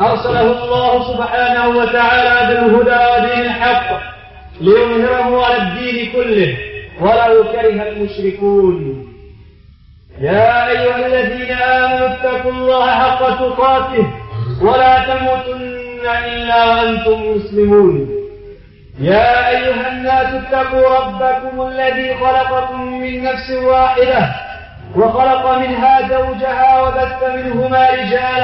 أرسله الله سبحانه وتعالى بالهدى ودين الحق ليظهره على الدين كله. ولو كره المشركون. يا أيها الذين آمنوا اتقوا الله حق تقاته ولا تموتن إلا وأنتم مسلمون. يا أيها الناس اتقوا ربكم الذي خلقكم من نفس واحدة وخلق منها زوجها وبث منهما رجالا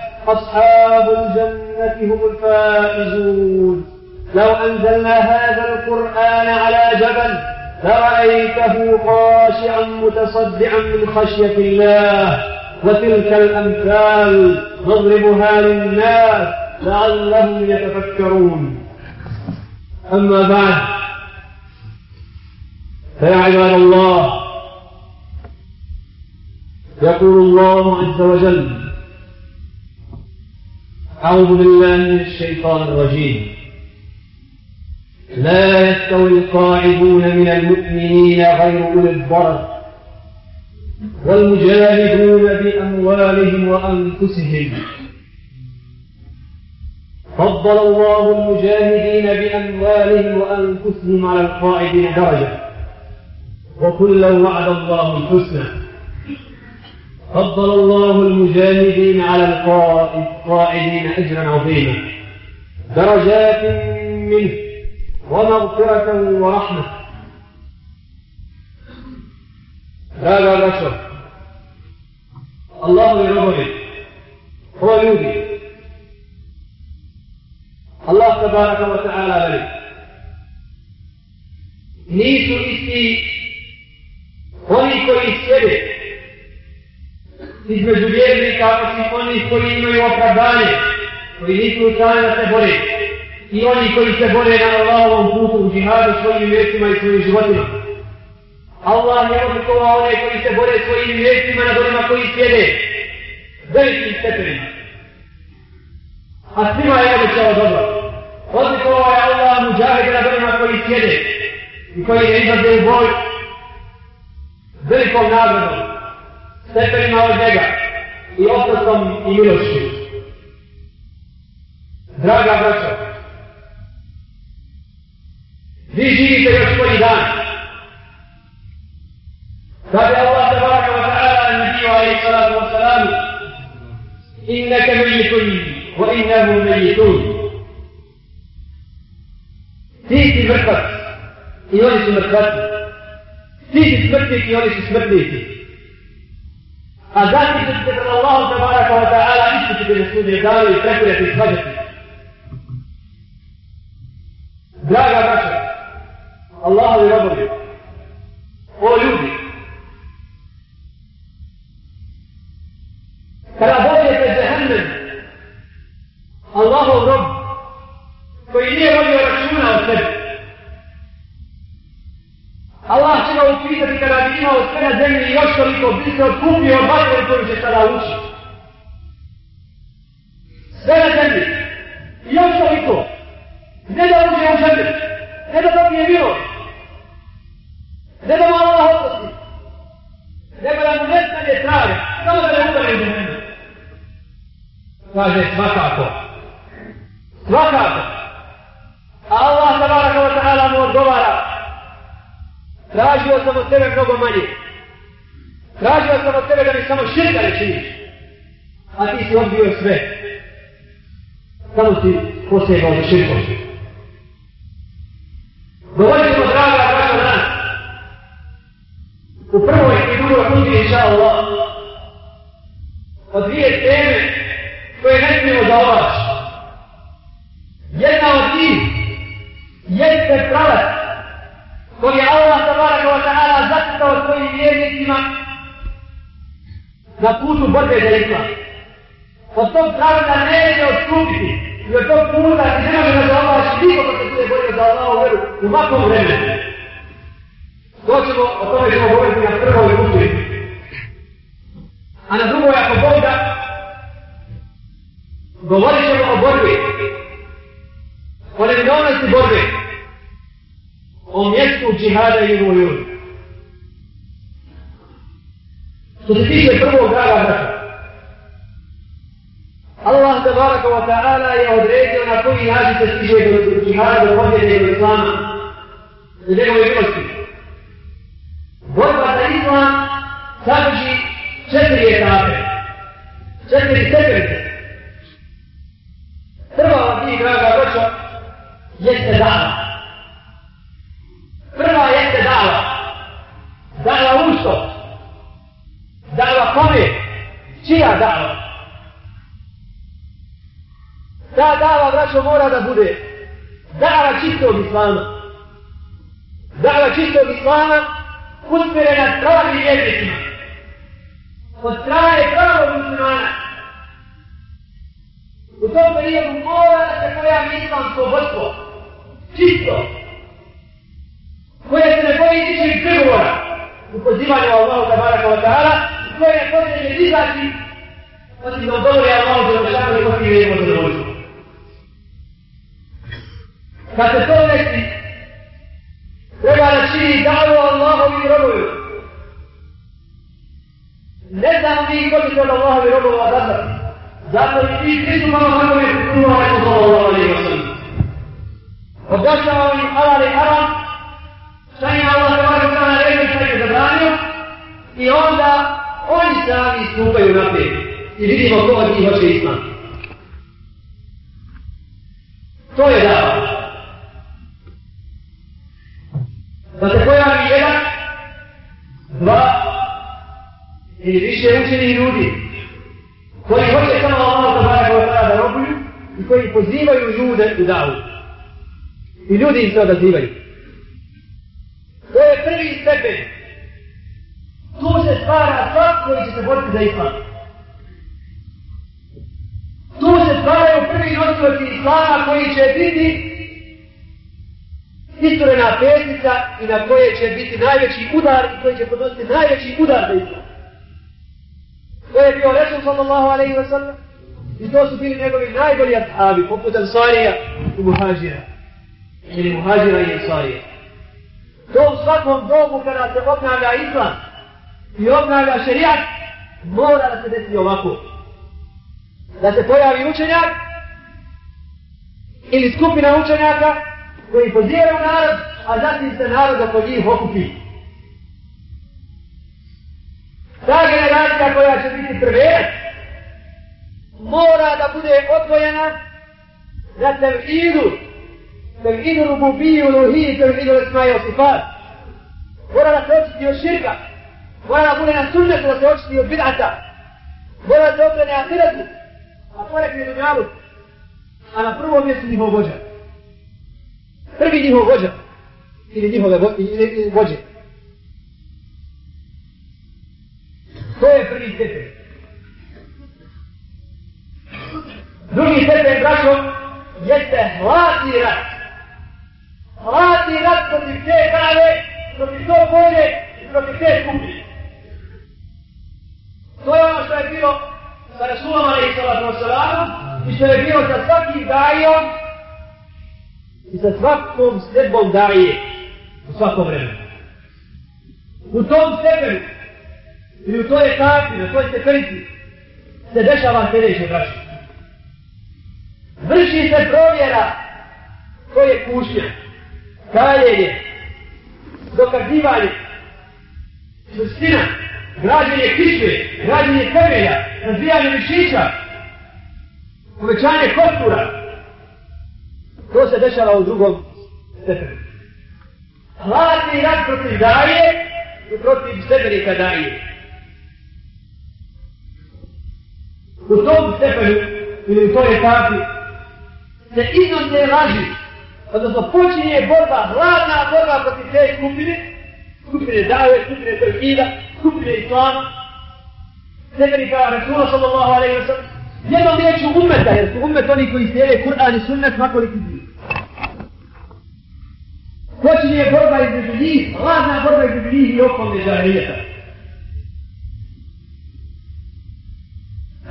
أصحاب الجنة هم الفائزون. لو أنزلنا هذا القرآن على جبل لرأيته خاشعا متصدعا من خشية الله. وتلك الأمثال نضربها للناس لعلهم يتفكرون. أما بعد فيا عباد الله يقول الله عز وجل أعوذ بالله من الشيطان الرجيم. لا يستوي القاعدون من المؤمنين غير أولي الضرر والمجاهدون بأموالهم وأنفسهم. فضل الله المجاهدين بأموالهم وأنفسهم على القاعدين درجة. وكلا وعد الله الحسنى. فضل الله المجاهدين على القائدين أجرا عظيما. درجات منه ومغفرة ورحمة. هذا بشر الله يرضي هو يودي الله تبارك وتعالى بلي nisu isti oni koji između vjernika osim onih koji imaju opravdanje, koji nisu u stanju da se bore, i oni koji se bore na Allahovom putu u džihadu svojim mjestima i svojim životima. Allah je odlikova one koji se bore svojim mjestima nad onima koji sjede velikim stepenima. A svima je običao dobro. Odlikova je Allah muđahide nad onima koji sjede i koji ne izlaze u boj velikom nagradom stepenima od njega i oprotom i milošću. Draga braća, vi živite još koji dan. Kada je Allah tabaraka wa ta'ala nabiju alaihi salatu wa salamu inneke mejitun wa innahu mejitun. Ti si mrtvac i oni su mrtvaci. Ti si smrtnik i oni su smrtnici. A zatim će se pred Allahom tabaraka wa ta'ala isto ćete na sudnje danu i prekurjati i svađati. Draga braća, Allahovi robovi, o ljudi, kada dođete džehennem, Allahov rob, koji nije vodio računa o sebi, Ga upitati kada bi imao sve na zemlji još toliko bi se odkupio od vatre koju će sada ući. Posebao za širkom. Govorimo, draga, draga, nas. U prvoj i drugoj kundi, inša Allah, o dvije teme koje ne smijemo zaovaći. Jedna od njih jeste pravac koji je Allah tabaraka wa ta'ala zacitao svojim vjernicima na putu borbe za islam. Od tog pravda neće odstupiti i od tog puta ti ne može da zaovaći niko ko se bude borio za Allahovu veru u makom vremenu. To ćemo, o tome ćemo govoriti na prvoj kući. A na drugoj, ako Bog da, govorit ćemo o borbi. O neminovnosti borbe. O mjestu džihada i njegovu ljudi. Što se tiče prvog draga brata, Allah te baraka wa ta'ala je odredio na koji način se stiže do džihada, do pobjede, do islama, do njegove milosti. Borba za islam sadrži četiri etape, četiri stepenice. Prva od njih, draga braćo, jeste dala. Prva jeste dala. Dala u što? Dala kome? Čija dala? Ta dava, braćo, mora da bude dava čistog islama. Dava čistog islama usmjerena pravim vjernicima. Od strane pravog muslimana. U tom periodu mora da se pojavi islamsko vodstvo. Čisto. Koje se ne boji ničeg prigovora. u pozivanju Allahu tabaraka wa ta'ala i koje ne posljednje dizati osim da odgovori Allahu za rešanu i koji je imamo zadovoljstvo. Kad se to desi, treba da čini davu Allahovi robovi. Ne znam mi ko će se od Allahovi robova odabrati. Zato i ti pristupamo kako je pristupamo neko zlo Allahovi robovi. Objašnjava im halal i haram, šta im Allah se vada kada reći šta je zabranio, i onda oni sami stupaju naprijed. I vidimo ko od njih hoće islam. To je dava. Da se pojavi jedan, dva ili više učeni ljudi koji hoće samo Allah da vada koja da robuju i koji pozivaju ljude u davu. I ljudi im se odazivaju. To je prvi stepen. Tu se stvara svak koji će se boriti za islam. Tu se stvaraju prvi nosilaci islama koji će biti istorena pesnica i na koje će biti najveći udar i koji će podnositi najveći udar za islam. To je bio Resul sallallahu alaihi wa sallam i to su bili njegovi najbolji ashabi, poput Ansarija i Muhađira. Ili Muhađira i Ansarija. To u svakom dobu kada se obnavlja islam i obnavlja šerijat, mora da se desi ovako. Da se pojavi učenjak ili skupina učenjaka koji poziraju narod, a zatim se narod oko njih okupi. Ta generacija koja će biti prve, mora da bude odvojena na tevhidu, tevhidu rububiju, idu tevhidu lesmaja osifat. Mora da se očiti od širka, mora da bude na sunnetu da se očiti od bidata, mora da se okrene ahiretu, a porekne dunjalu, a na prvom mjestu njihov bođa prvi njihov vođa ili njihove vođe. Sa svakom sredbom daje u svakom vremenu. U tom stepenu, ili u toj etapi, na toj stepenici, se dešava sljedeće braće. Vrši se provjera ko je kušnja, kaljenje, dokazivanje, čustina, građenje kišve, građenje temelja, razvijanje mišića, povećanje kostura. To se dešava u drugom stepenu. Hladni rat protiv daje i protiv sebenika daje. U tom stepenu ili u toj etapi se iznose laži, odnosno počinje borba, hladna borba protiv te skupine, skupine dave, skupine tevhida, skupine islama, sebenika Rasula sallallahu alaihi wa sallam, jednom riječu umeta, jer su umet oni koji slijede Kur'an i sunnet makoliki dvije. Počinje borba između njih, hladna borba između njih i okolne žarijeta.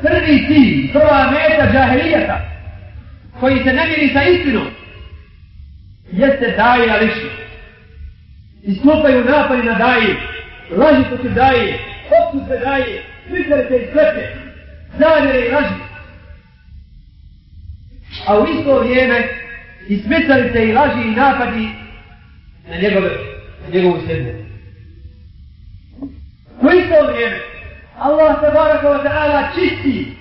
Prvi cilj, prva meta džahilijata, koji se ne miri sa istinom, jeste daje na I Istupaju napadi na daje, laži protiv daje, optužbe daje, prikvarite i sklepe, zavjere i laži. A u isto vrijeme i smicalice i laži i napadi na njegove, na njegovu srednju. U isto vrijeme Allah se baraka wa ta'ala čisti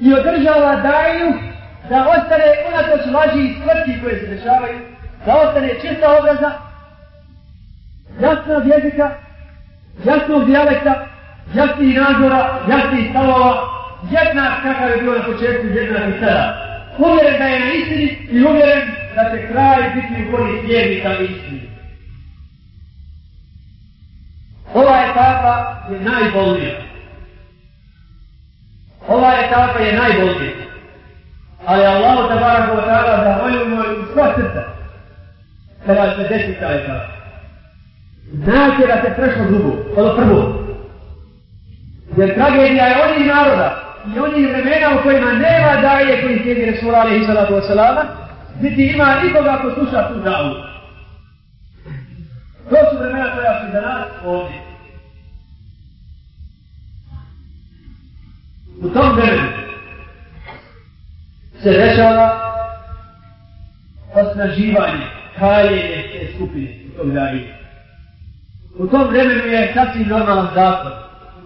i održava daju da ostane unatoč laži i smrti koje se dešavaju, da ostane čista obraza, jasnog jezika, jasnog dijalekta, jasnih nadzora, jasnih stavova, jednak kakav je bio na početku, jednak i sada. Uvjeren da je na istini i uvjeren da će kraj biti u korist vjernika i istini. Ova etapa je najbolnija. Ova etapa je najbolnija. Ali Allahu tabaraka wa ta'ala zahvaljujemo u sva srca kada se desi ta etapa. Znate da se prešlo drugo, ono prvo. Jer tragedija je onih naroda i onih vremena u kojima nema daje koji slijedi Resula alaihi salatu wa salama, niti ima nikoga ko sluša tu davu. To su vremena koja su za nas ovdje. U tom vremenu se dešava osnaživanje, kaljenje te skupine u tom vremenu. U tom vremenu je sasvim normalan zakon,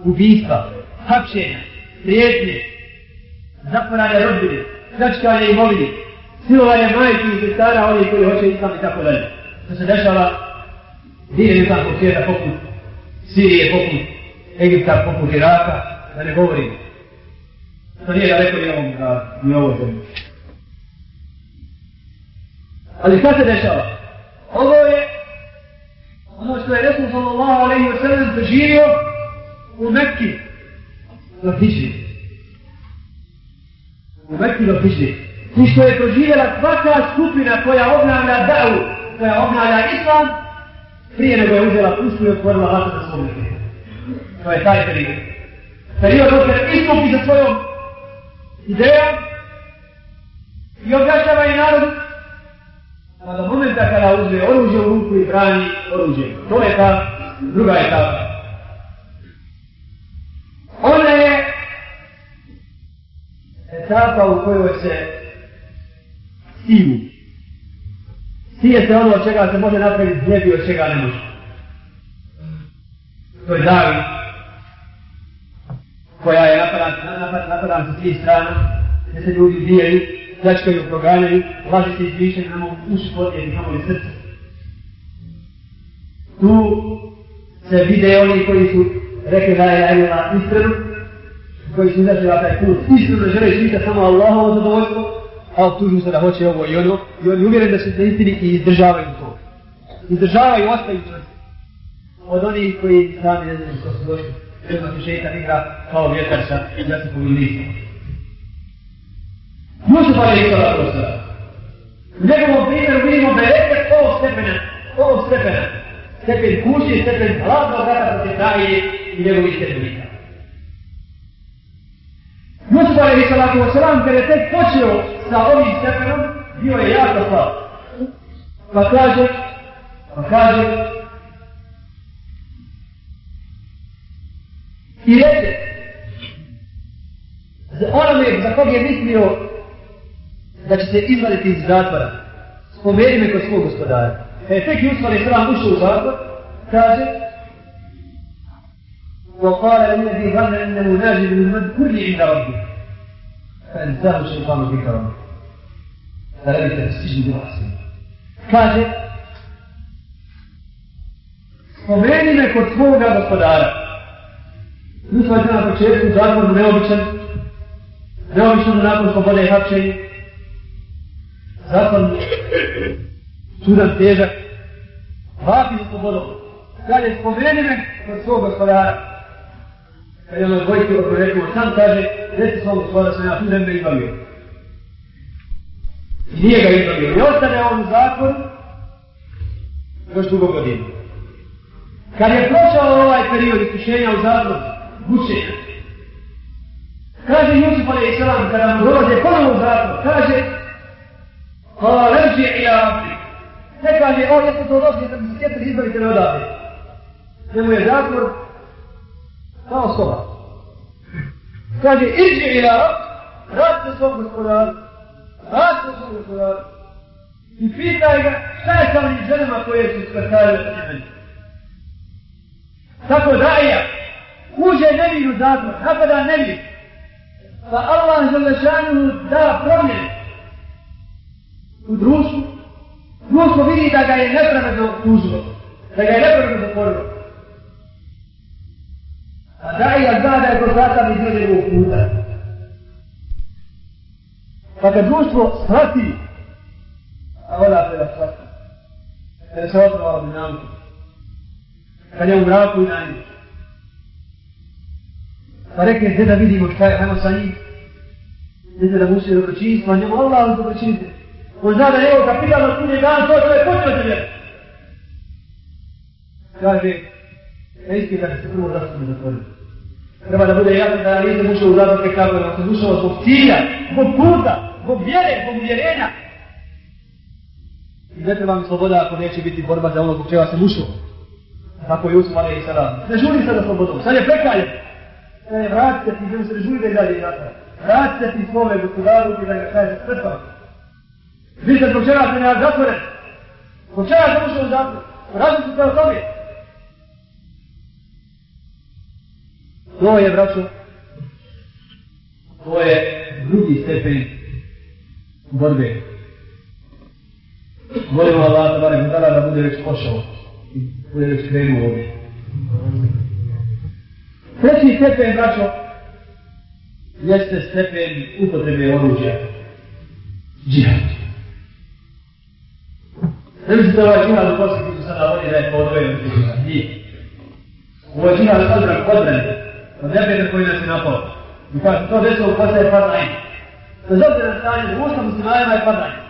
ubijstva, hapšenja, prijetnje, zaporanje rodbine, kračkanje imovine, silovanje majke i sestara, oni koji hoće islam i tako dalje. To se dešava Nije ni tako svijeta poput Sirije, poput Egipta, poput Iraka, da ne govorim. To nije daleko ni ovom gradu, ni ovoj zemlji. Ali šta se dešava? Ovo je ono što je Resul sallallahu alaihi wa sallam doživio u Mekki do Hižri. U Mekki do Hižri. I što je doživjela svaka skupina koja obnavlja da'u, koja obnavlja islam, prije nego je uzela pušku i otvorila vrata za svoj To je taj period. Period dok se istupi za svojom ideja i objašnjava i narod pa do momenta kada uzme oružje u ruku i brani oružje. To je ta druga etapa. Ona je etapa u kojoj se siju. Sije se ono od čega se može napraviti zljebi, od čega ne može. To je David, koja je napadan, napadan, napadan sa svih strana, gdje se ljudi bijaju, pljačkaju, proganjaju, laži se izvišaju, namo uši podijeli, namo li srce. Tu se vide oni koji su rekli da je Ajela iskreno, koji su izašli na taj put, iskreno žele živite samo Allahovo zadovoljstvo, a optužuju se da hoće ovo i ono, i oni uvjeren da su na istini i izdržavaju to. Izdržavaju, i ostaju čvrsti. Od onih koji sami ne znaju što su došli jedno se šetan igra kao vjetar sa Jasipovim listom. Jusuf ali je sada prostora. U njegovom primjeru vidimo da je efekt ovo stepena, ovo stepena, stepen kuće, stepen hladnog rata protiv daje i njegovih stepenika. Jusuf ali pa je sada prostora, kada je tek počeo sa ovim stepenom, bio je jako slab. Pa kaže, pa kaže, I reče, za onome za kog je mislio da će se izvaditi iz zatvora, spomeni me kod svog gospodara. E, tek Jusuf ali sram ušao u zatvor, kaže, وقال الذي ظن انه ناجي من المذكور عند ربه فانساه الشيطان ذكر ربه da radite da stižni. Kaže, spomeni me kod svoga gospodara. Mi smo na početku zatvor neobičan, neobičan nakon slobode i hapčenje. Zatvor čudan težak, vapi za slobodom. Kaže, spomeni me kod svog gospodara. Kad je ono dvojke odgovorio, sam kaže, reci svog gospodara, sam ja tu zemlje izbavio. Nije ga izbavio. I ostane on u zakonu još dugo godinu. Kad je prošao ovaj period iskušenja u zakonu, mučenja, kaže Jusuf alaih sallam, kada mu dolaze ponovo u zatvor, kaže, Hvala, leži i ja, ne kaže, o, jeste to došli, da bi se sjetili izbavite ne odavde. Njemu je zatvor, kao soba. Kaže, iđi ila ja, rad se svom gospodaru, Vrati se svom gospodaru. I pitaj ga, šta je sa onim ženama koje su skratali od meni? Tako da ja, uđe nevinu zatvor, napada nevinu. Pa Allah Želešanu da promjene u društvu. Društvo vidi da ga je nepravedno tužilo, da ga je nepravedno zatvorilo. A daja zna da je to satan iz njegovog puta. Pa kad društvo shvati, a voda treba shvati, kada se otrova od dinamike, kad je u mraku i na njih, pa rekne, gdje da vidimo šta je, hajmo sa njim, gdje da musi dobročinstvo, a njemu Allah dobročinite. On zna da je ovo kapitalno sunje dan, to je potrebno vjera. Kaže, ne ispita se prvo zašto me zatvoriti. Treba da bude jasno da nisam ušao u zatvor kako da sam ušao zbog cilja, zbog puta, zbog vjere, zbog uvjerenja. I ne treba mi sloboda ako neće biti borba za ono zbog čega sam ušao. Tako je Usman i sada. Ne žuri sada za slobodom, sad je prekalje. E, vratite ti, gdje se ne žuri da je dalje zatvor. Vratite ti svome gospodaru i da ga kaže srpa. Vidite zbog čega se ne zatvore. Zbog čega sam ušao u zatvor. Različite o tome. To je, braćo, to je drugi stepen borbe. Molimo Allah, da barem dala da bude već pošao i bude već krenuo ovdje. Treći stepen, braćo, jeste stepen upotrebe oruđa. Džihad. Ne mislite ovaj džihad u posljedku su sada oni da je podvojeno džihad. Nije. Ovo je džihad odbran, odbran od nebjede koji nas je napao. I kad se to desilo, postaje padajn. Bez obzira na stanje, društva muslimanima je padanje.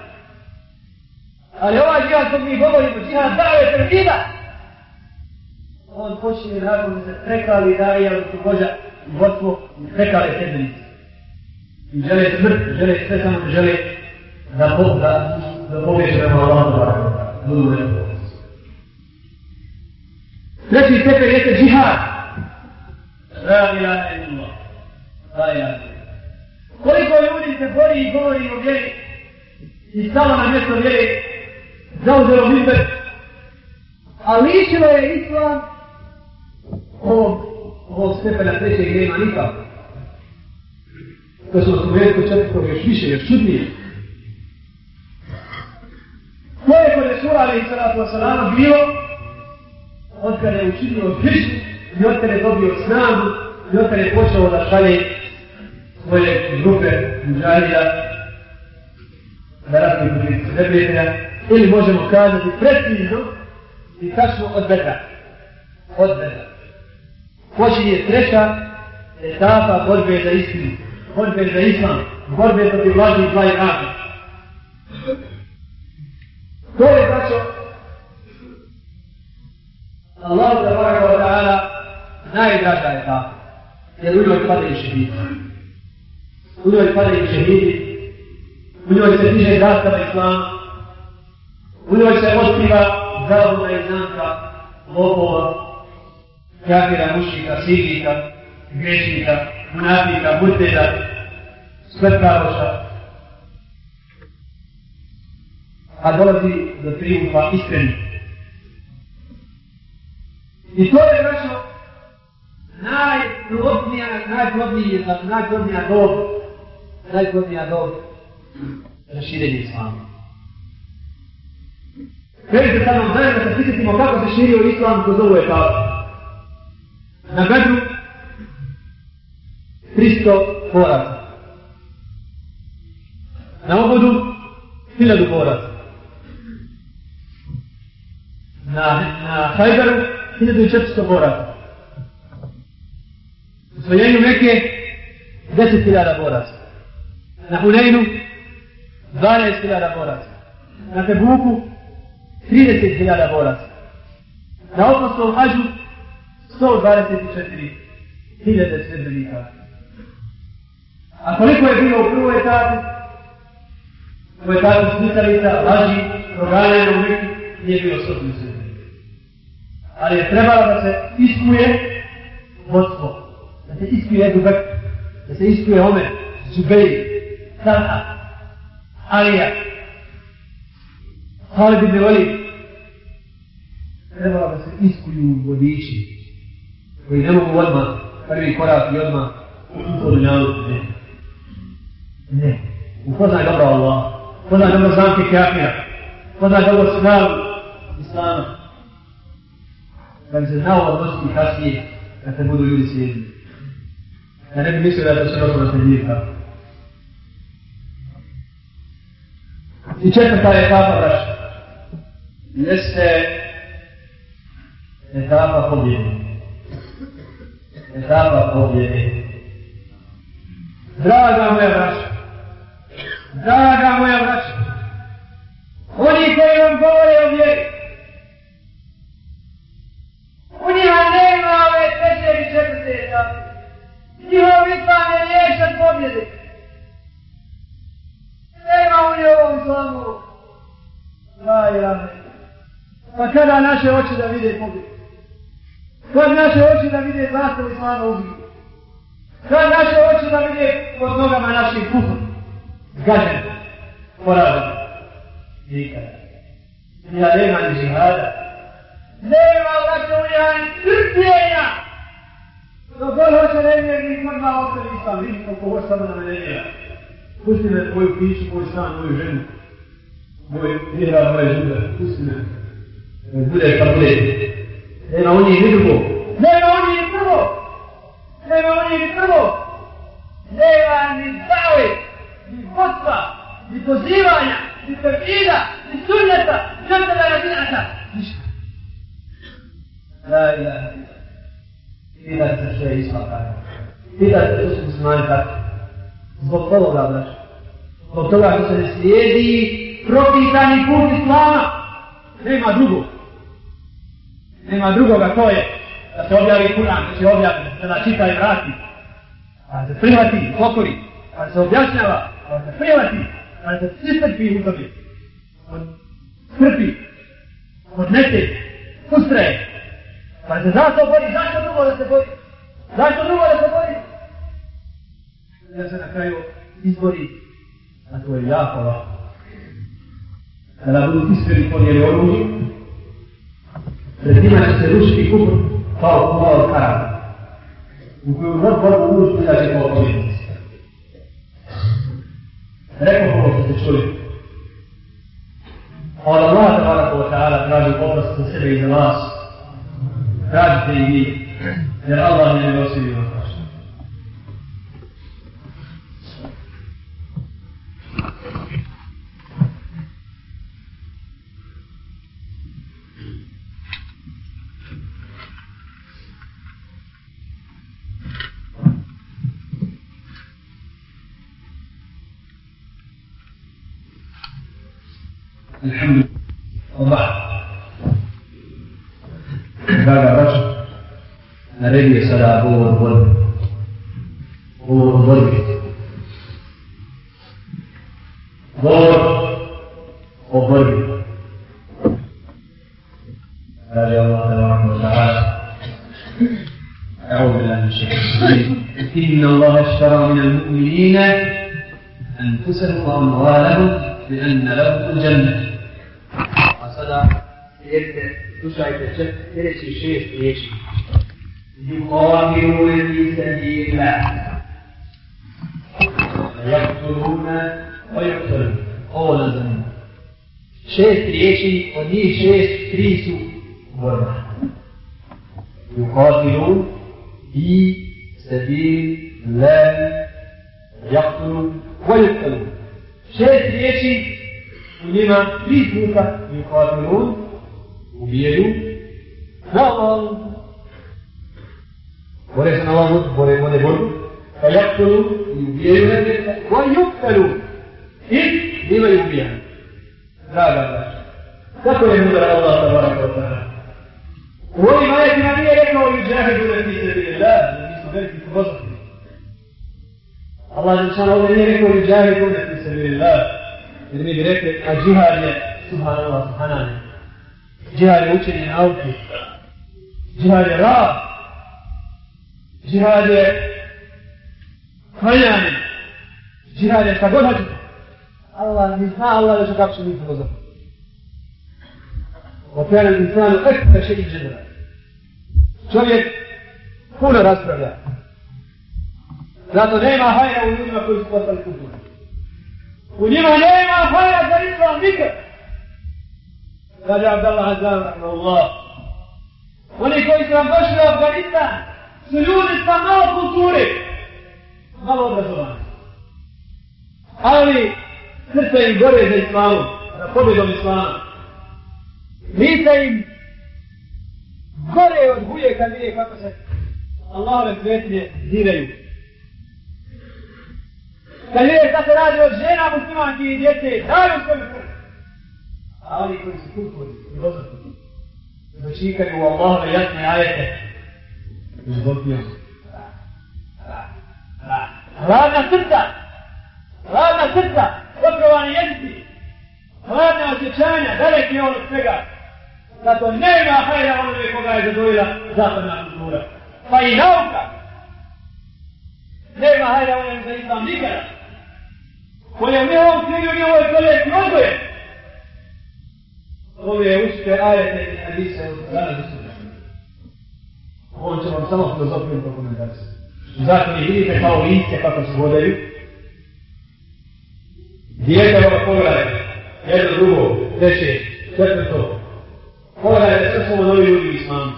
Ali ovaj džihad kog mi govorimo, džihad dave termina, on počinje nakon da se prekali daje, ali su vođa i vodstvo i prekale sedmenice. I žele smrt, žele sve samo žele da, Bog da, da pobježe prema Allahom da budu nešto. Treći stepen jeste džihad. La ilaha illallah. La ilaha Koliko ljudi se bori i govori o vjeri i stalo na mjesto vjeri zauzelo bizbe, a ličilo je islam ovog, ovog stepena trećeg nema nikako. To smo su vjerko četvrtog još više, još čudnije. To je kod Resula ali i salatu wasalama bilo od kada je učinio hrišću i od kada je dobio snagu i od kada je počeo da šalje svoje grupe muđarija da radi protiv nebrijatelja ili možemo kazati precizno i tačno od bedra. Od bedra. Počinje treća etapa borbe za istinu, borbe za islam, borbe protiv vlažnih dva i rada. To je braćo Allah da wa ta'ala najdraža je ta. Jer uvijek padaju šehidi. U njoj padaju šehidi. U njoj se diže zastava islama. U njoj se otkriva zabuna i znanka lopova, kafira, mušika, signika, grešnika, munafika, muteda, svrtavoša. A dolazi do triumfa iskreni. I to je našo najplodnija, najplodnija, najplodnija dob, najplodnija dob za islama. Krenite sa nam zajedno da se prisjetimo kako se širio islam kroz ovu etapu. Na Bedru 300 poraza. Na obodu 1000 poraza. Na, na Hajberu 1400 poraza. U svojenju neke 10.000 poraza. Na Huneynu 12.000 boraca. Na Tebuku 30.000 boraca. Na Opostov Hađu 124.000 sredbenika. A koliko je bilo u prvoj etapi? U etapi smicalica, laži, proganjanja u Meku, nije bilo 100 sredbenika. Ali je trebalo da se iskuje vodstvo. Da se iskuje Ebu Bekr. Da se iskuje Omer, Zubeir, سمعه حاليا. خالد بن الوليد. عندما بس يسكي وليشي وينام هو الماء فلم يكرا في الماء وحفظ الله منه وفضل جبر الله. فضل جبر زانك كافية فضل جبر سلام الإسلام فإن سنها هو الرجل في أن تبدو يولي سيدي أنا بمسر هذا الشرط ونتجيبها I četvrta etapa, braša jeste etapa pobjede. Etapa pobjede. Draga moja braća, draga moja braća, oni koji vam govore o vjeri, Pa kada naše oči da vide pobjedu? Kad naše oči da vide zastavu islama ubiju? Kad naše oči da vide pod nogama naših kufr? Zgađen, poražen. Nikada. Ja nema ni žihada. Nema vaše unija ni trpljenja. Dok god hoće nevjerni, kod dva ostavi islam, vidi koliko hoće samo da me ne vjera. Pusti me tvoju piću, moj stan, moju ženu. Moj vjera, moje žude. Pusti me bude kad bude. Nema oni ni drugo. Nema oni ni prvo. Nema oni ni prvo. Nema ni zave, ni vodstva, ni pozivanja, ni tevhida, ni sunneta, ni ostala razinaca. Ništa. La ilaha illa. Pitate se što je islam tako. Pitate se što su muslimani tako. Zbog toga, braš. Zbog toga što se ne slijedi propitani put islama. Nema drugog nema drugoga, to je da se objavi Kur'an, da se objavi, da se čita i vrati, a da se prihvati, pokori, a da se objašnjava, a da se prihvati, a da se istrpi u tobi, od skrpi, od nete, ustre, pa da se zato bori, zašto drugo da se bori, zašto drugo da se bori, da se na kraju izbori, a to je jako lako. Kada budu iskreni podijeli oružje, pred njima će se rušiti kufr kao malo karam. U koju god borbu uđu, da će kao pobjednici. Rekao ovo što ste čuli. Od Allah tabaraka wa ta'ala traži oprost za sebe i الحمد لله. وبعد هذا الرجل أريد سلا بور بور بور بور بور وبور رضي الله عنه وتعالى أعوذ بالله من الشيطان إن الله اشترى من المؤمنين أنفسهم وأموالهم بأن لهم الجنة. society relationship creation يقاتلون في سبيل الله يقتلون ويقتلون all of them شيء creation ودي شيء كريسو يقاتلون في سبيل الله يقتلون ويقتلون شيء creation ولما كريسو يقاتلون ubijaju na Allah. Bore se na Allah, bore vode borbu. Pa yaqtulun i ubijaju na wa yuqtalun. I bivaju ubijani. draga braća. Kako je mudar Allah ta vara kao tada? U ovim ajetima nije rekao i džahidu da ti se bili da, mi smo veliki filozofni. Allah je šan ovdje nije rekao i džahidu da ti se bili da, jer mi bi rekli, a džihad je subhanallah, subhanallah. Džihad je učenje nauke. Džihad je rad. Džihad je klanjanje. Džihad je šta god hoćete. Allah mi zna Allah već kako će mi filozofi. Okrean il insanu ekta še i džedra. Čovjek puno raspravlja. Zato nema hajra u ljudima koji su postali kulturni. U njima nema hajra za islam nikad. Kaže Abdallah Azam, Allah. Oni koji su vam došli u Afganistan su ljudi sa malo kulture, Malo obrazovani. Ali srce im gore za islamu, za pobjedom islama. Lice im gore od huje kad vidje kako se Allahove svetnje diraju. Kad vidje šta se radi od žena muslimanki i djece, daju svoju srce. A oni koji su kulturni, filozofni, začikaju u Allahove jasne ajete, izbotnio. Hladna srca, hladna srca, otrovani jezici, hladne osjećanja, daleki on od svega. Zato nema hajra onome koga je zadojila zapadna kultura. Pa i nauka. Nema hajra onome za islam nikada. Koje mi ovom knjigu i ovoj kolekti odgoje. Ove ušte ajete i hadise od strane. On će vam samo filozofiju dokumentaciju. Zato ih vidite kao lice kako se vodaju, Dijete vam pogledajte, jedno drugo, treće, četvrto. Pogledajte, sve su novi ljudi u islamu.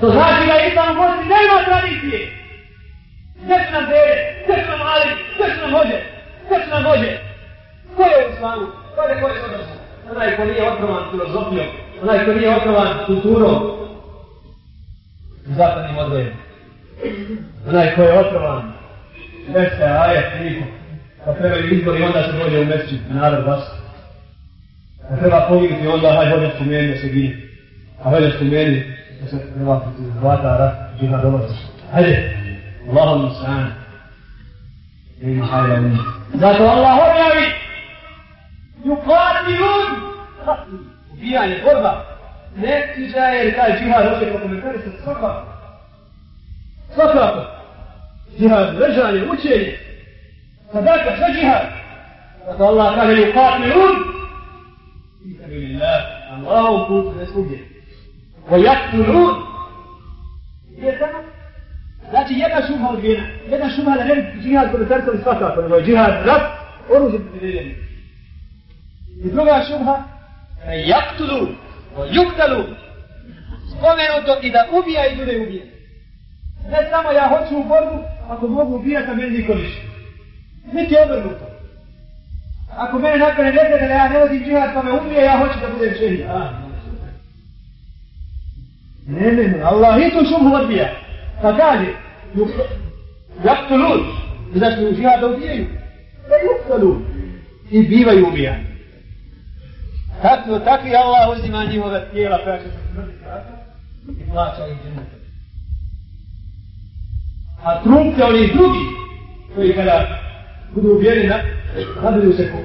To znači da islam u Bosni nema tradicije. Sve su nam dere, sve su nam ali, sve su nam hođe, sve su nam hođe. Ko je u islamu? Ko je ko je? Onaj ko nije otrovan filozofijom, onaj ko nije otrovan kulturom, zapadnim odvojem. Onaj ko je otrovan, veste, ajet, nikom kad pa trebaju izbori, onda se dođe u mjeseči, narod vas. Kad treba poginuti, onda haj hođe meni da se gine. A hođe meni, da se treba hvata rat, džihad dolazi. Hajde, Allahom mi. Ima hajde mi. Zato Allah objavi, yuqati ubijanje, borba. Ne tiđa jer taj džihad hoće prokomentari se svakako. Svakako. Džihad, ležanje, učenje, صدقت فجهة فقال الله كان يقاتلون في سبيل الله الله كنت رسوله ويقتلون Znači jedna šubha odvijena. Jedna šubha da ne bi džihad kod srcom svakako, nego je džihad rat, oružje predviđeni. I druga šubha, jaktulu, juktalu, spomenuto i da ubija i bude ubijen. Ne samo ja hoću u borbu, ako mogu ubijati, a meni niko više. Niti obrnuto. Ako mene nakone ne da ja ne vodim džihad pa me ubije, ja hoću da budem šehid. Ne, ne, ne, Allah i tu šumu odbija. Pa kaže, jaktulu, to znaš u džihad da ubijaju? Ne juk. I bivaju ubijani. Tako, takvi Allah uzima njihove tijela koja će se smrti i plaća ih dženete. A trunke oni drugi, koji kada budu ubijeni na, se ko,